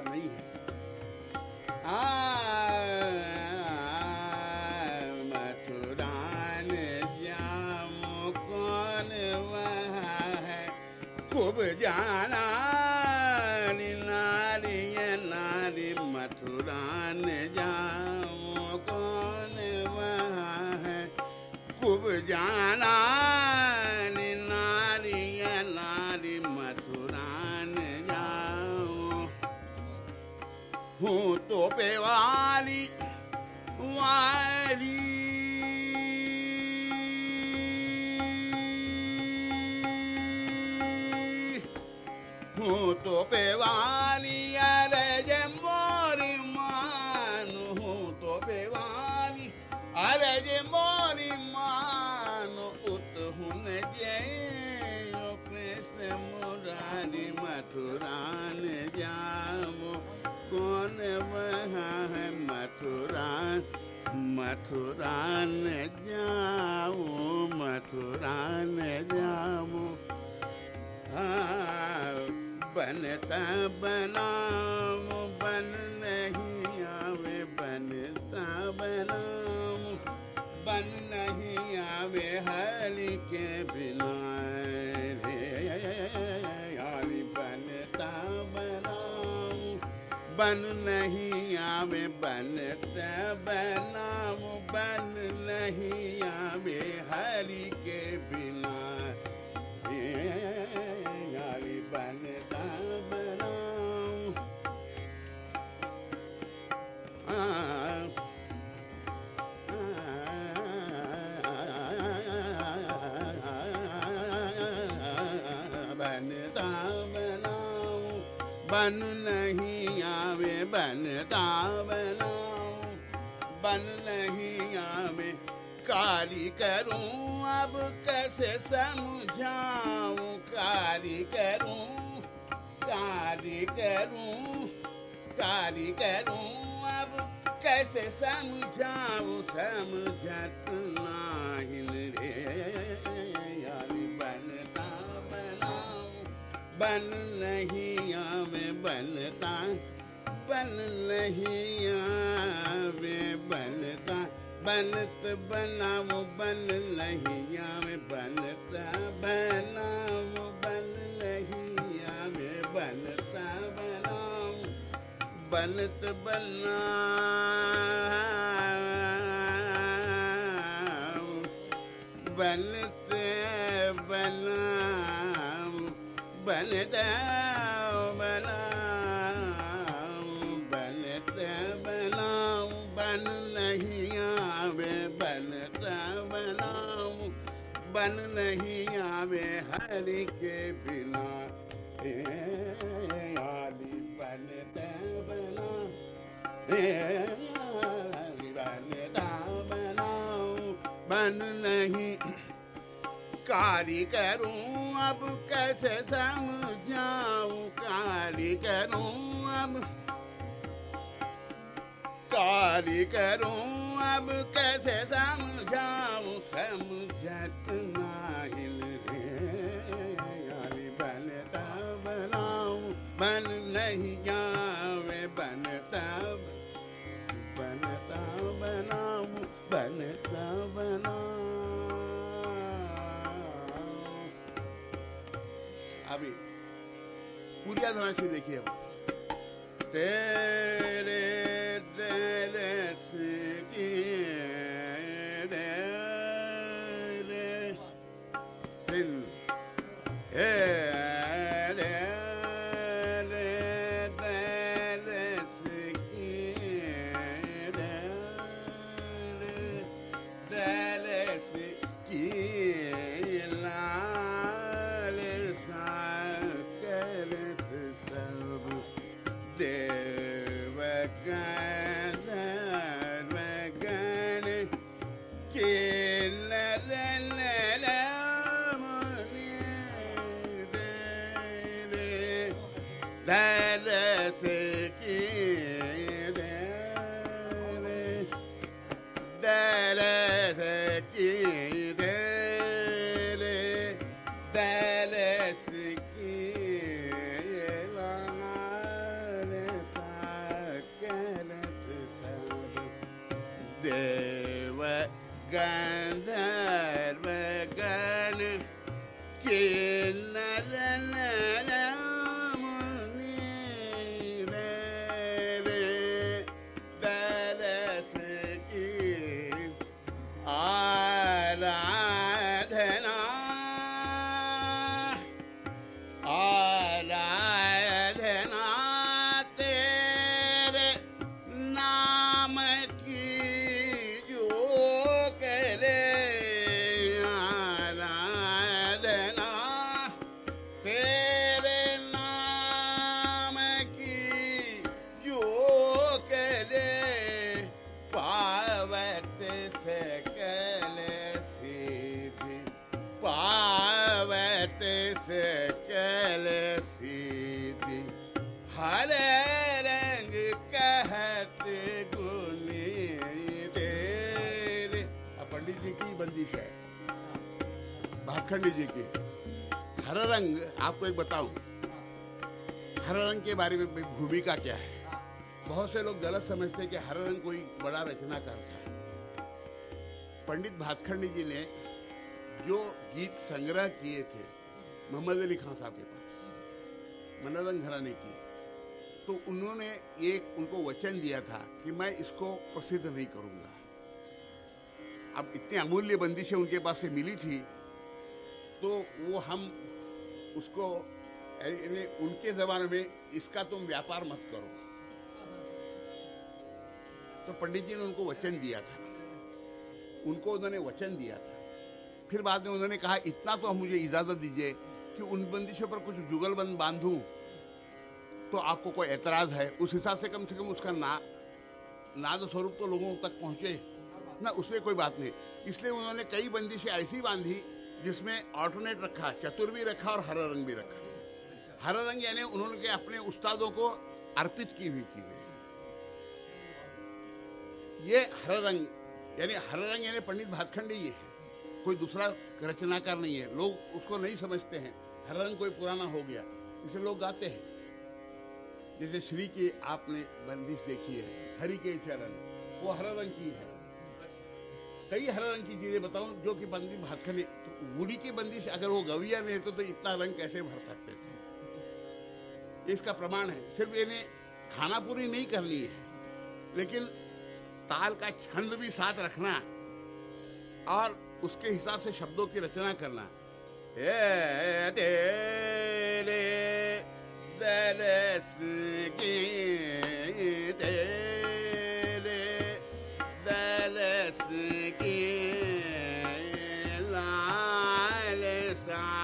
नहीं है। आ, मथुरान जाओ मथुरान जाओ। हाँ, बनता बनाम बन नहीं आवे बनता बनाम बन नहीं आवे हरि के बिना रे। यारी बनता बनाम बन नहीं आवे बनता बनाम बन नहीं आवे हरि के बिना यारी बनता बनाऊँ बनता बनाऊँ बन काली करूँ, अब कैसे समझाऊं? काली करूँ काली करूँ काली करूँ, अब कैसे समझाऊं? समझत नाहिन रे, यारी बनता बनाऊँ। बन नहीं आवे बनता, बन नहीं आवे बनता। बनत बनाओ बन नहीं आवे बनता बनाओ बन नहीं आवे बनता बनाओ बनत बनाओ बनत बनाओ बनता बन नहीं आवे हरि के बिना ए आली बनता बना ए आली बनता बनाओ बन नहीं काली करूँ अब कैसे समझाऊं काली करूँ अब काली करूँ अब कैसे समझाऊं समझत बन नहीं जावे बनता बनता बनाऊ बनता बना अभी पूरी धनाशी देखिए तेरे आपको एक बताऊँ, हरा रंग के बारे में भूमिका क्या है? बहुत से लोग गलत समझते हैं कि हरा रंग कोई बड़ा रचनाकार था। पंडित भातखंडी जी ने जो गीत संग्रह किए थे, मोहम्मद अली खान साहब के पास मनोरंग घराने की तो उन्होंने एक उनको वचन दिया था कि मैं इसको प्रसिद्ध नहीं करूँगा। अब इतनी अमूल्य बंदिशें उनके पास से मिली थी तो वो हम उसको उनके जमाने में इसका तुम व्यापार मत करो। तो पंडित जी ने उनको वचन दिया था। उनको उन्होंने वचन दिया था। फिर बाद में उन्होंने कहा, इतना तो हम मुझे इजाज़त दीजिए कि उन बंदिशों पर कुछ जुगलबंद बांधूं तो आपको कोई एतराज़ है। उस हिसाब से कम से कम उसका ना, नाद स्वरूप तो लोगों तक पहुँचे। ना, उसमें कोई बात नहीं। इसलिए उन्होंने कई बंदिशें ऐसी बांधी जिसमें ऑल्टरनेट रखा, चतुर भी रखा और हरा रंग भी रखा। हरा रंग यानी उन्होंने अपने उस्तादों को अर्पित की हुई चीज़ें। ये हरा रंग, यानी हरा रंग यानी पंडित भातखंडी ये है। कोई दूसरा रचनाकार नहीं है। लोग उसको नहीं समझते हैं। हर रंग कोई पुराना हो गया, इसे लोग गाते हैं। जैसे श्री की आपने बंदिश देखी है, हरि के चरण, वो हरा रंग की है। कई हरा रंग की चीज़ें बताऊँ जो कि बंदी भातखंडी उड़ी की बंदिश अगर वो गविया नहीं तो, तो इतना रंग कैसे भर सकते थे? इसका प्रमाण है। सिर्फ़ इन्हें खाना पूरी नहीं करनी है लेकिन ताल का छंद भी साथ रखना और उसके हिसाब से शब्दों की रचना करना। ए दे की दे दलस लाल सा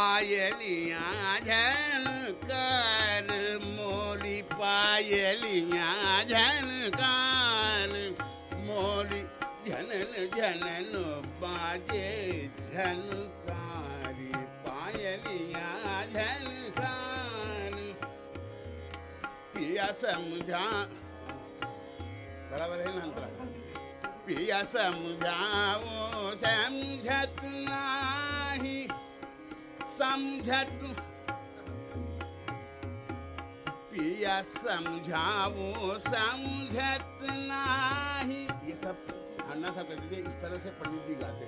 पायलियाँ झनकार मोरी पायलियाँ झनकार मोरी झनन झनन बाजे झनकारी पायलियाँ झनकार पिया समझा, बराबर है ना पिया समझाओ समझत नाही समझत। पिया समझाओ समझत नाही। ये सब अन्ना सब कहते थे, इस तरह से पंडित जी गाते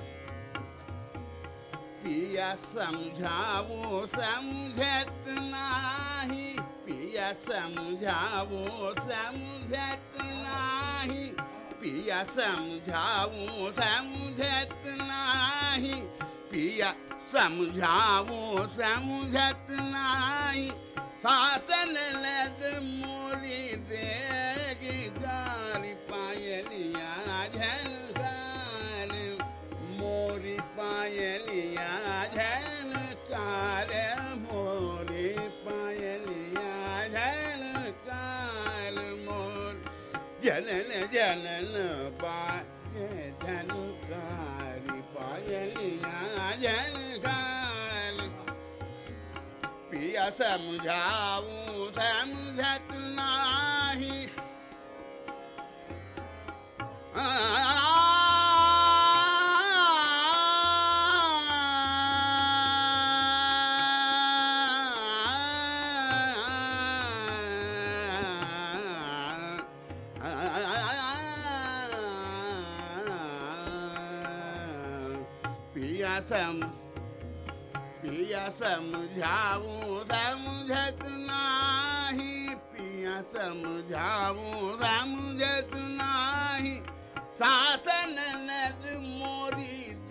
पिया समझाओ समझत नाही। पिया समझावो, समझत नाही। पिया समझावो, समझत नाही। पिया समझावो, समझत नाही। शासन लग मोरी देगी गाली पायलिया झनकार मोरी पायलिया झनकार मोरी पायलिया झनकार मोर जनन जनन पाय समझाऊं समझत नाही समझाऊं समझत नाही पिया समझाऊं समझत नाही। शासन नद मोरी